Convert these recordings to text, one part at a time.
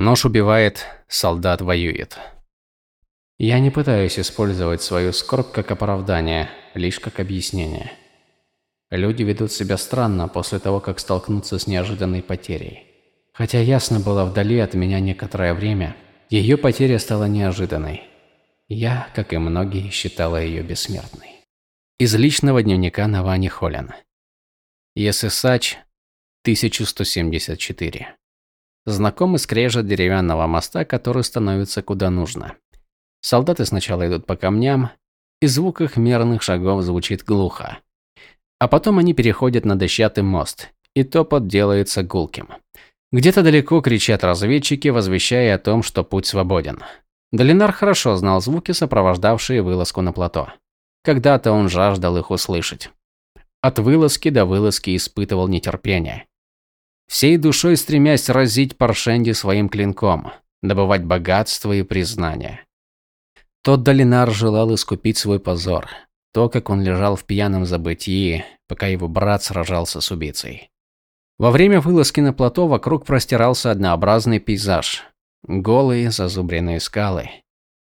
Нож убивает, солдат воюет. Я не пытаюсь использовать свою скорбь как оправдание, лишь как объяснение. Люди ведут себя странно после того, как столкнутся с неожиданной потерей. Хотя ясно было вдали от меня некоторое время, ее потеря стала неожиданной. Я, как и многие, считала ее бессмертной. Из личного дневника Навани Холлен. ЕССАЧ 1174. Знакомый скрежет деревянного моста, который становится куда нужно. Солдаты сначала идут по камням, и звук их мерных шагов звучит глухо. А потом они переходят на дощатый мост, и топот делается гулким. Где-то далеко кричат разведчики, возвещая о том, что путь свободен. Долинар хорошо знал звуки, сопровождавшие вылазку на плато. Когда-то он жаждал их услышать. От вылазки до вылазки испытывал нетерпение. Всей душой стремясь разить Паршенди своим клинком, добывать богатство и признание. Тот Долинар желал искупить свой позор. То, как он лежал в пьяном забытии, пока его брат сражался с убийцей. Во время вылазки на плато вокруг простирался однообразный пейзаж. Голые зазубренные скалы,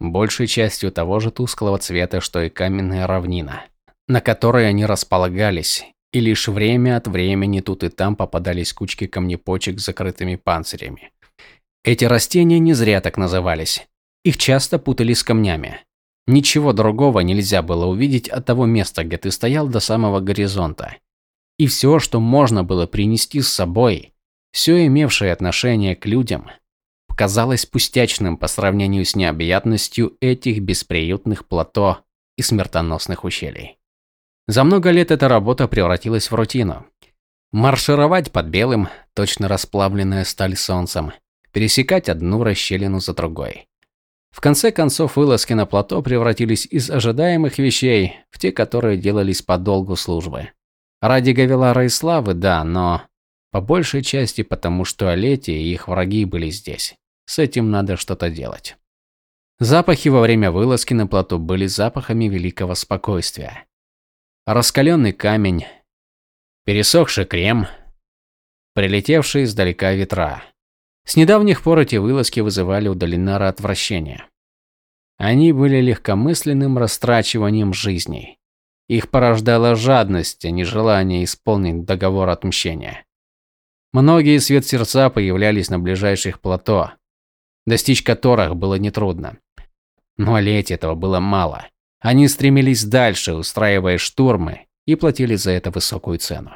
большей частью того же тусклого цвета, что и каменная равнина, на которой они располагались, и лишь время от времени тут и там попадались кучки камнепочек с закрытыми панцирями. Эти растения не зря так назывались. Их часто путали с камнями. Ничего другого нельзя было увидеть от того места, где ты стоял до самого горизонта. И все, что можно было принести с собой, все имевшее отношение к людям, казалось пустячным по сравнению с необъятностью этих бесприютных плато и смертоносных ущелий. За много лет эта работа превратилась в рутину. Маршировать под белым, точно расплавленная сталь солнцем, пересекать одну расщелину за другой. В конце концов, вылазки на плато превратились из ожидаемых вещей в те, которые делались по долгу службы. Ради Гавилара и славы, да, но по большей части потому, что Олети и их враги были здесь. С этим надо что-то делать. Запахи во время вылазки на плато были запахами великого спокойствия. Раскаленный камень, пересохший крем, прилетевшие издалека ветра. С недавних пор эти вылазки вызывали у Долинара отвращение. Они были легкомысленным растрачиванием жизней. Их порождала жадность, а не желание исполнить договор отмщения. Многие свет сердца появлялись на ближайших плато, достичь которых было нетрудно. Но леть этого было мало. Они стремились дальше, устраивая штурмы, и платили за это высокую цену.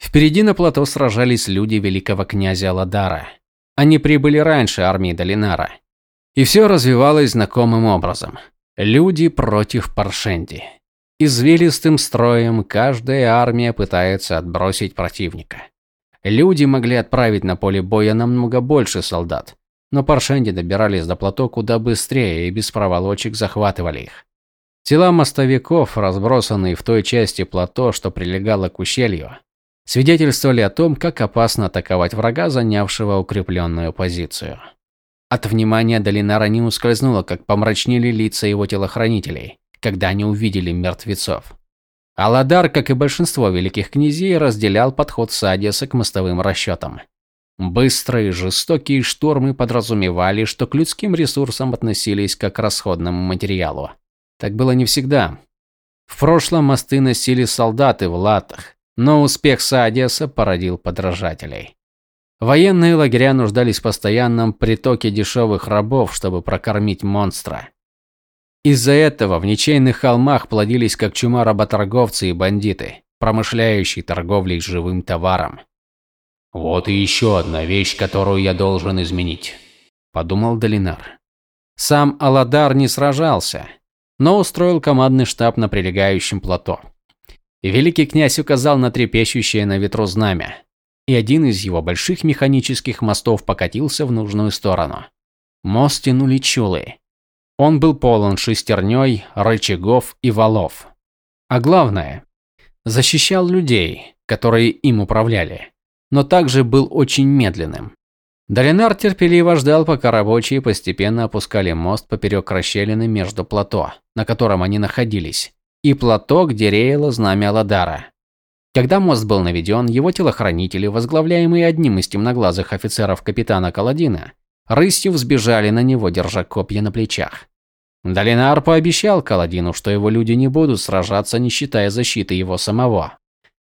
Впереди на плато сражались люди великого князя Ладара, они прибыли раньше армии Долинара. И все развивалось знакомым образом. Люди против Паршенди. Извилистым строем каждая армия пытается отбросить противника. Люди могли отправить на поле боя намного больше солдат, но Паршенди добирались до плато куда быстрее и без проволочек захватывали их. Тела мостовиков, разбросанные в той части плато, что прилегало к ущелью, свидетельствовали о том, как опасно атаковать врага, занявшего укрепленную позицию. От внимания Долинара не ускользнуло, как помрачнели лица его телохранителей, когда они увидели мертвецов. Аладар, как и большинство великих князей, разделял подход Садиса к мостовым расчетам. Быстрые, жестокие штурмы подразумевали, что к людским ресурсам относились как к расходному материалу. Так было не всегда. В прошлом мосты носили солдаты в латах, но успех Саадеса породил подражателей. Военные лагеря нуждались в постоянном притоке дешевых рабов, чтобы прокормить монстра. Из-за этого в ничейных холмах плодились как чума работорговцы и бандиты, промышляющие торговлей живым товаром. «Вот и еще одна вещь, которую я должен изменить», – подумал Долинар. Сам Аладар не сражался, но устроил командный штаб на прилегающем плато. Великий князь указал на трепещущее на ветру знамя, и один из его больших механических мостов покатился в нужную сторону. Мост тянули чулы. Он был полон шестерней, рычагов и валов. А главное, защищал людей, которые им управляли, но также был очень медленным. Долинар терпеливо ждал, пока рабочие постепенно опускали мост поперек расщелины между плато, на котором они находились, и платок, где реяло знамя Ладара. Когда мост был наведен, его телохранители, возглавляемые одним из темноглазых офицеров капитана Каладина, рысью взбежали на него, держа копья на плечах. Долинар пообещал Каладину, что его люди не будут сражаться, не считая защиты его самого.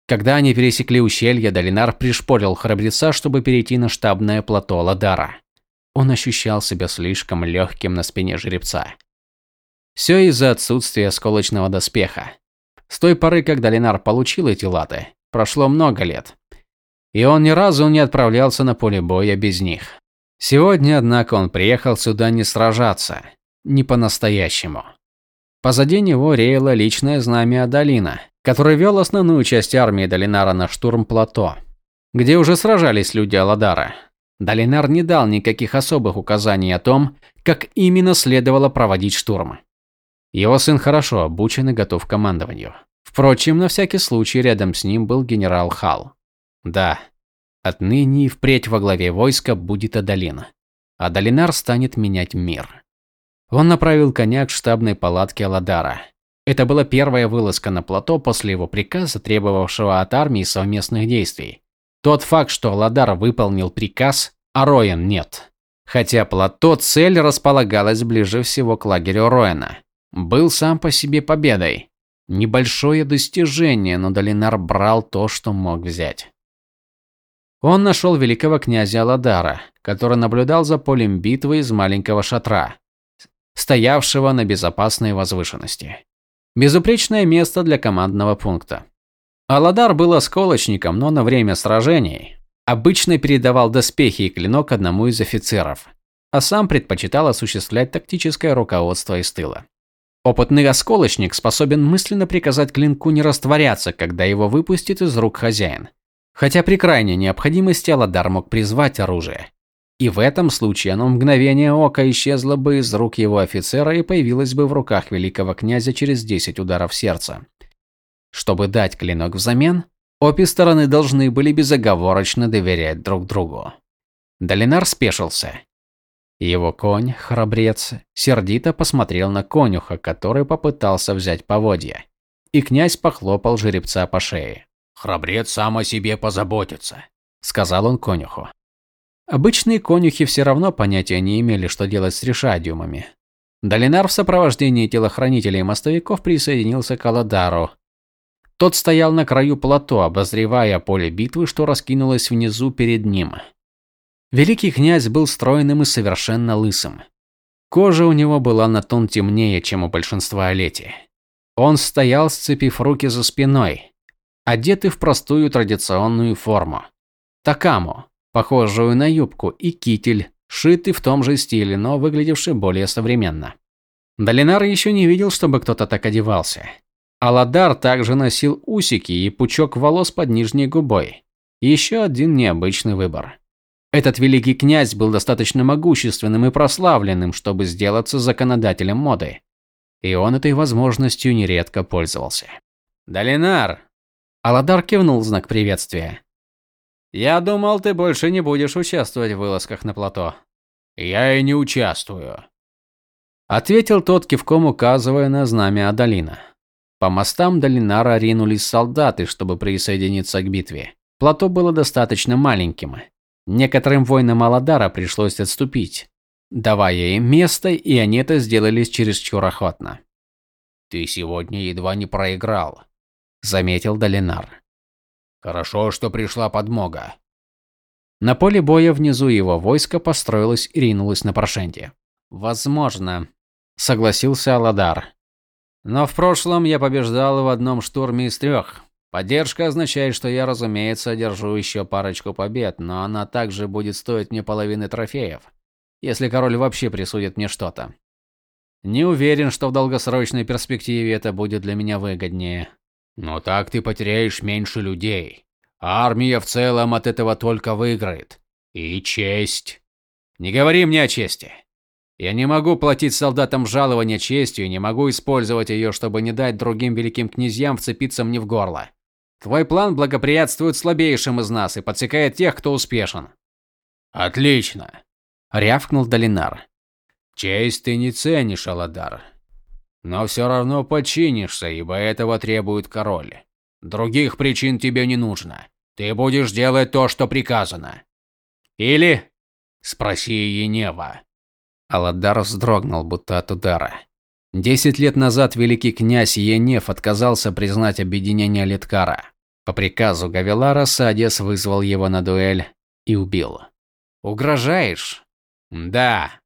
Когда они пересекли ущелье, Долинар пришпорил храбреца, чтобы перейти на штабное плато Ладара. Он ощущал себя слишком легким на спине жеребца. Все из-за отсутствия осколочного доспеха. С той поры, когда Ленар получил эти латы, прошло много лет. И он ни разу не отправлялся на поле боя без них. Сегодня, однако, он приехал сюда не сражаться. Не по-настоящему. Позади него реяло личное знамя Адалина, который вел основную часть армии Долинара на штурм плато, где уже сражались люди Аладара. Долинар не дал никаких особых указаний о том, как именно следовало проводить штурм. Его сын хорошо обучен и готов к командованию. Впрочем, на всякий случай рядом с ним был генерал Хал. Да, отныне и впредь во главе войска будет Адалин. А Долинар станет менять мир. Он направил коня к штабной палатке Аладара. Это была первая вылазка на плато после его приказа, требовавшего от армии совместных действий. Тот факт, что Ладар выполнил приказ, а Роен нет. Хотя плато цель располагалась ближе всего к лагерю Роена. Был сам по себе победой. Небольшое достижение, но Долинар брал то, что мог взять. Он нашел великого князя Ладара, который наблюдал за полем битвы из маленького шатра, стоявшего на безопасной возвышенности. Безупречное место для командного пункта. Аладар был осколочником, но на время сражений обычно передавал доспехи и клинок одному из офицеров, а сам предпочитал осуществлять тактическое руководство из тыла. Опытный осколочник способен мысленно приказать клинку не растворяться, когда его выпустит из рук хозяин. Хотя при крайней необходимости Аладар мог призвать оружие. И в этом случае оно мгновение ока исчезло бы из рук его офицера и появилось бы в руках великого князя через 10 ударов сердца. Чтобы дать клинок взамен, обе стороны должны были безоговорочно доверять друг другу. Долинар спешился. Его конь, храбрец, сердито посмотрел на конюха, который попытался взять поводья. И князь похлопал жеребца по шее. «Храбрец сам о себе позаботится», – сказал он конюху. Обычные конюхи все равно понятия не имели, что делать с решадиумами. Долинар в сопровождении телохранителей и мостовиков присоединился к Аладару, тот стоял на краю плато, обозревая поле битвы, что раскинулось внизу перед ним. Великий князь был стройным и совершенно лысым. Кожа у него была на тон темнее, чем у большинства Олети. Он стоял, сцепив руки за спиной, одетый в простую традиционную форму. Такаму, похожую на юбку, и китель, шитый в том же стиле, но выглядевший более современно. Долинар еще не видел, чтобы кто-то так одевался. Аладар также носил усики и пучок волос под нижней губой. Еще один необычный выбор. Этот великий князь был достаточно могущественным и прославленным, чтобы сделаться законодателем моды. И он этой возможностью нередко пользовался. «Долинар!» Аладар кивнул знак приветствия. «Я думал, ты больше не будешь участвовать в вылазках на плато». «Я и не участвую», – ответил тот, кивком указывая на знамя Адалина. По мостам Долинара ринулись солдаты, чтобы присоединиться к битве. Плато было достаточно маленьким. Некоторым воинам Аладара пришлось отступить, давая им место, и они это сделали чересчур охотно. «Ты сегодня едва не проиграл», – заметил Долинар. «Хорошо, что пришла подмога». На поле боя внизу его войско построилось и ринулось на Прошенте. «Возможно», – согласился Аладар. Но в прошлом я побеждал в одном штурме из трех. Поддержка означает, что я, разумеется, одержу еще парочку побед, но она также будет стоить мне половины трофеев, если король вообще присудит мне что-то. Не уверен, что в долгосрочной перспективе это будет для меня выгоднее. Но так ты потеряешь меньше людей. армия в целом от этого только выиграет. И честь. Не говори мне о чести. Я не могу платить солдатам жалования честью и не могу использовать ее, чтобы не дать другим великим князьям вцепиться мне в горло. Твой план благоприятствует слабейшим из нас и подсекает тех, кто успешен. Отлично, рявкнул Долинар. Честь ты не ценишь, Аладар. Но все равно подчинишься, ибо этого требует король. Других причин тебе не нужно. Ты будешь делать то, что приказано. Или Спроси Енева. Аладар вздрогнул, будто от удара. Десять лет назад великий князь Енеф отказался признать объединение Литкара. По приказу Гавилара Садес вызвал его на дуэль и убил. «Угрожаешь?» «Да».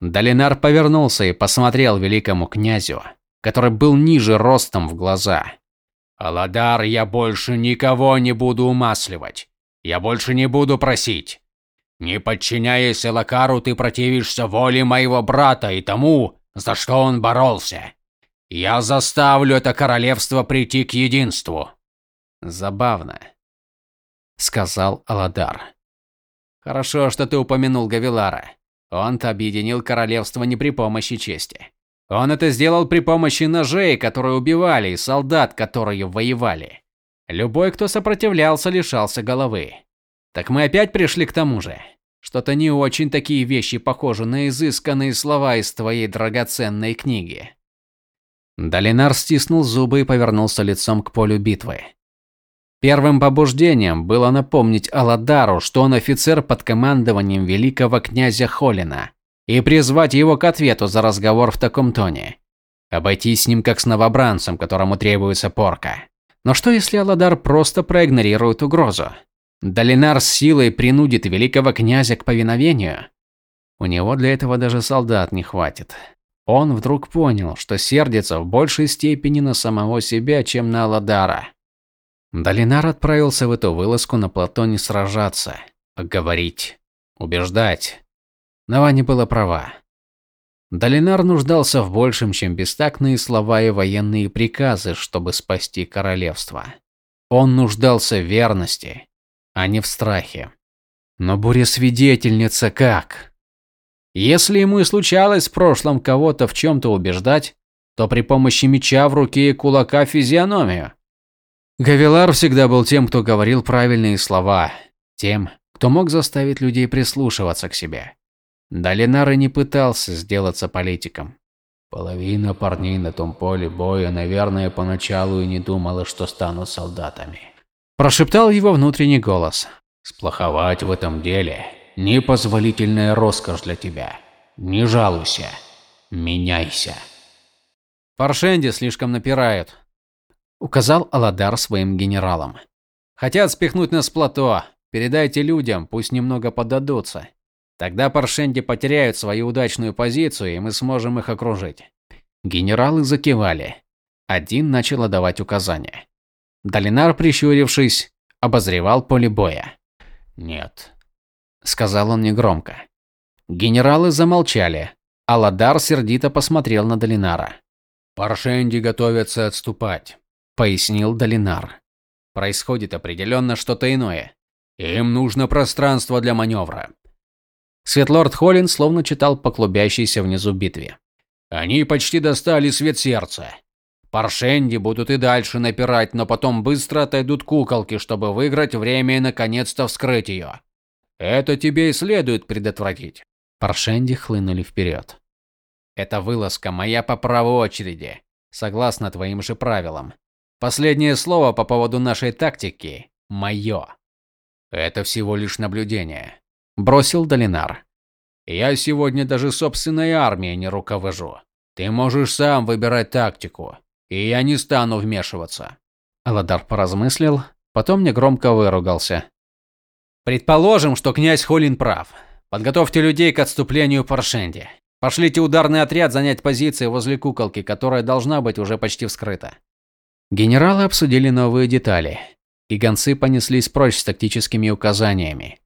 Долинар повернулся и посмотрел великому князю, который был ниже ростом в глаза. «Аладар, я больше никого не буду умасливать. Я больше не буду просить. Не подчиняясь Элакару, ты противишься воле моего брата и тому, за что он боролся. Я заставлю это королевство прийти к единству. Забавно, сказал Аладар. Хорошо, что ты упомянул Гавилара. Он-то объединил королевство не при помощи чести. Он это сделал при помощи ножей, которые убивали, и солдат, которые воевали. Любой, кто сопротивлялся, лишался головы. Так мы опять пришли к тому же. Что-то не очень такие вещи похожи на изысканные слова из твоей драгоценной книги. Долинар стиснул зубы и повернулся лицом к полю битвы. Первым побуждением было напомнить Аладару, что он офицер под командованием великого князя Холина, и призвать его к ответу за разговор в таком тоне. Обойтись с ним как с новобранцем, которому требуется порка. Но что если Аладар просто проигнорирует угрозу? Долинар с силой принудит великого князя к повиновению? У него для этого даже солдат не хватит. Он вдруг понял, что сердится в большей степени на самого себя, чем на Аладара. Долинар отправился в эту вылазку на плато не сражаться, а говорить, убеждать. Навани была права. Долинар нуждался в большем, чем бестактные слова и военные приказы, чтобы спасти королевство. Он нуждался в верности, а не в страхе. Но буря-свидетельница как? Если ему и случалось в прошлом кого-то в чем-то убеждать, то при помощи меча в руке и кулака физиономию. Гавилар всегда был тем, кто говорил правильные слова, тем, кто мог заставить людей прислушиваться к себе. Долинар и не пытался сделаться политиком. Половина парней на том поле боя, наверное, поначалу и не думала, что станут солдатами. Прошептал его внутренний голос. «Сплоховать в этом деле – непозволительная роскошь для тебя. Не жалуйся. Меняйся». Паршенди слишком напирают, указал Аладар своим генералам. Хотят спихнуть нас с плато. Передайте людям, пусть немного поддадутся. Тогда Паршенди потеряют свою удачную позицию, и мы сможем их окружить. Генералы закивали. Один начал отдавать указания. Долинар, прищурившись, обозревал поле боя. «Нет», – сказал он негромко. Генералы замолчали. Аладар сердито посмотрел на Долинара. «Паршенди готовятся отступать пояснил Долинар. Происходит определенно что-то иное. Им нужно пространство для маневра. Светлорд Холлин словно читал по клубящейся внизу битве. Они почти достали свет сердца. Паршенди будут и дальше напирать, но потом быстро отойдут куколки, чтобы выиграть время и наконец-то вскрыть ее. Это тебе и следует предотвратить. Паршенди хлынули вперед. Эта вылазка моя по праву очереди, согласно твоим же правилам. Последнее слово по поводу нашей тактики – мое. Это всего лишь наблюдение. Бросил Долинар. Я сегодня даже собственной армией не руковожу. Ты можешь сам выбирать тактику, и я не стану вмешиваться. Аладар поразмыслил, потом негромко выругался. Предположим, что князь Холин прав. Подготовьте людей к отступлению Паршенди. Пошлите ударный отряд занять позиции возле куколки, которая должна быть уже почти вскрыта. Генералы обсудили новые детали, и гонцы понеслись прочь с тактическими указаниями.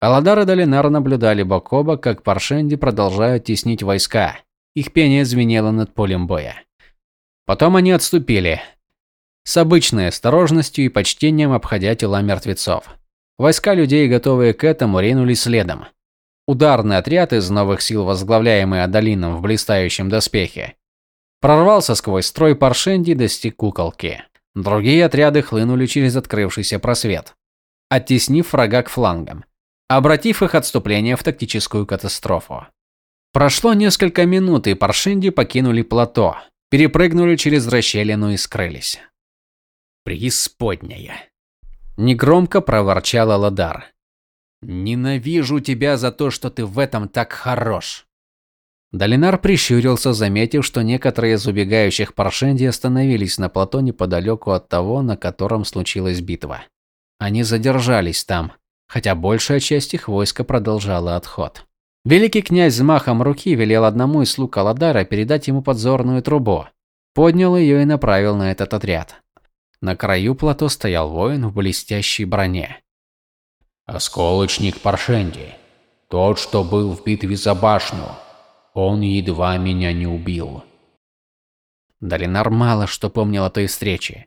Аладар и Долинар наблюдали бок о бок, как Паршенди продолжают теснить войска. Их пение звенело над полем боя. Потом они отступили, с обычной осторожностью и почтением обходя тела мертвецов. Войска людей, готовые к этому, ринулись следом. Ударный отряд из новых сил, возглавляемый Адалином в блистающем доспехе, Прорвался сквозь строй Паршенди и достиг куколки. Другие отряды хлынули через открывшийся просвет, оттеснив врага к флангам, обратив их отступление в тактическую катастрофу. Прошло несколько минут, и Паршенди покинули плато, перепрыгнули через расщелину и скрылись. «Преисподняя!» Негромко проворчал Аладар. Ненавижу тебя за то, что ты в этом так хорош. Долинар прищурился, заметив, что некоторые из убегающих Паршенди остановились на плато неподалеку от того, на котором случилась битва. Они задержались там, хотя большая часть их войска продолжала отход. Великий князь взмахом руки велел одному из слуг Аладара передать ему подзорную трубу. Поднял ее и направил на этот отряд. На краю плато стоял воин в блестящей броне. «Осколочник Паршенди. Тот, что был в битве за башню. Он едва меня не убил». Долинар мало что помнил о той встрече.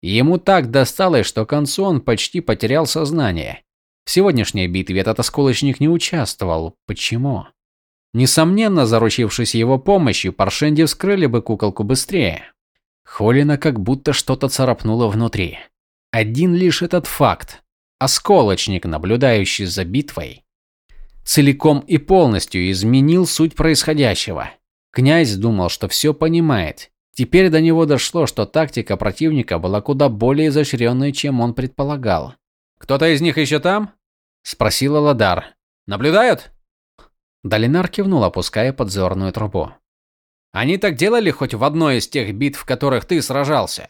Ему так досталось, что к концу он почти потерял сознание. В сегодняшней битве этот осколочник не участвовал. Почему? Несомненно, заручившись его помощью, Паршенди вскрыли бы куколку быстрее. Холина как будто что-то царапнуло внутри. Один лишь этот факт. Осколочник, наблюдающий за битвой, целиком и полностью изменил суть происходящего. Князь думал, что все понимает. Теперь до него дошло, что тактика противника была куда более изощренной, чем он предполагал. «Кто-то из них еще там?» – спросила Ладар. «Наблюдают?» Долинар кивнул, опуская подзорную трубу. «Они так делали хоть в одной из тех битв, в которых ты сражался?»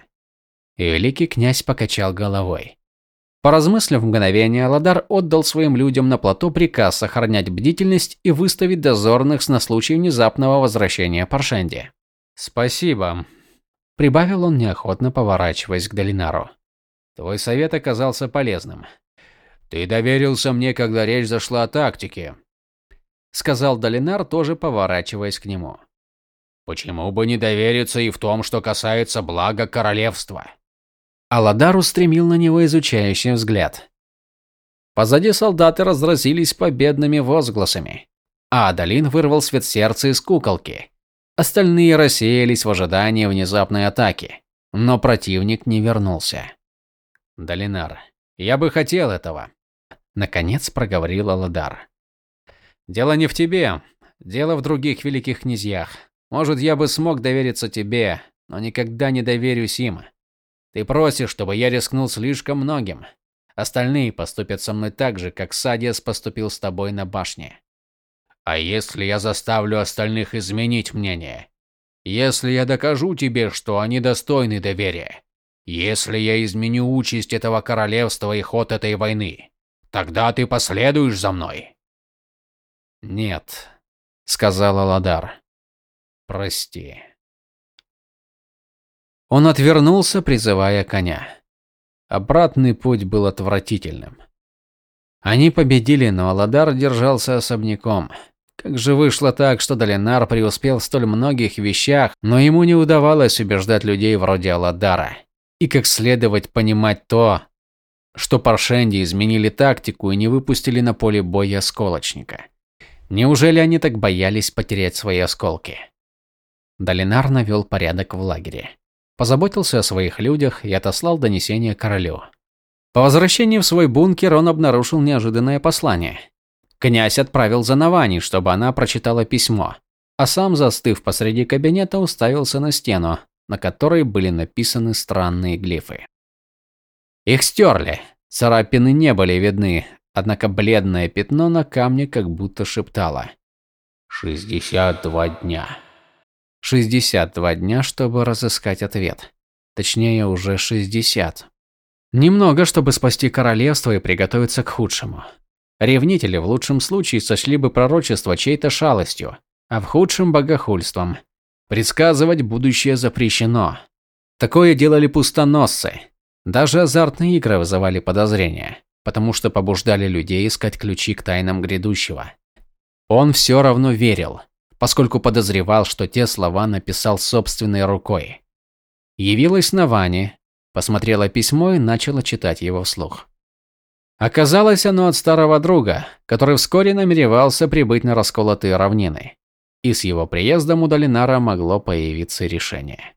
И великий князь покачал головой. Поразмыслив мгновение, Ладар отдал своим людям на плато приказ сохранять бдительность и выставить дозорных на случай внезапного возвращения Паршенди. «Спасибо», – прибавил он неохотно, поворачиваясь к Долинару. Твой совет оказался полезным. Ты доверился мне, когда речь зашла о тактике, сказал Долинар, тоже поворачиваясь к нему. Почему бы не довериться и в том, что касается блага королевства? Аладар устремил на него изучающий взгляд. Позади солдаты разразились победными возгласами, а Адалин вырвал свет сердца из куколки. Остальные рассеялись в ожидании внезапной атаки, но противник не вернулся. Долинар, я бы хотел этого. Наконец проговорил Аладар. Дело не в тебе, дело в других великих князьях. Может, я бы смог довериться тебе, но никогда не доверюсь им. Ты просишь, чтобы я рискнул слишком многим. Остальные поступят со мной так же, как Садиас поступил с тобой на башне. А если я заставлю остальных изменить мнение? Если я докажу тебе, что они достойны доверия? Если я изменю участь этого королевства и ход этой войны, тогда ты последуешь за мной. Нет, сказал Аладар. Прости. Он отвернулся, призывая коня. Обратный путь был отвратительным. Они победили, но Аладар держался особняком. Как же вышло так, что Долинар преуспел в столь многих вещах, но ему не удавалось убеждать людей вроде Аладара и как следовать понимать то, что Паршенди изменили тактику и не выпустили на поле боя осколочника. Неужели они так боялись потерять свои осколки? Долинар навел порядок в лагере. Позаботился о своих людях и отослал донесение королю. По возвращении в свой бункер он обнаружил неожиданное послание. Князь отправил за Навани, чтобы она прочитала письмо, а сам, застыв посреди кабинета, уставился на стену, на которой были написаны странные глифы. Их стерли, царапины не были видны, однако бледное пятно на камне как будто шептало. «Шестьдесят два дня». 62 дня, чтобы разыскать ответ. Точнее, уже 60. Немного, чтобы спасти королевство и приготовиться к худшему. Ревнители в лучшем случае сочли бы пророчество чьей-то шалостью, а в худшем – богохульством. Предсказывать будущее запрещено. Такое делали пустоносцы. Даже азартные игры вызывали подозрения, потому что побуждали людей искать ключи к тайнам грядущего. Он все равно верил, поскольку подозревал, что те слова написал собственной рукой. Явилась на Ване, посмотрела письмо и начала читать его вслух. Оказалось оно от старого друга, который вскоре намеревался прибыть на расколотые равнины и с его приездом у Долинара могло появиться решение.